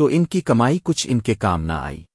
تو ان کی کمائی کچھ ان کے کام نہ آئی۔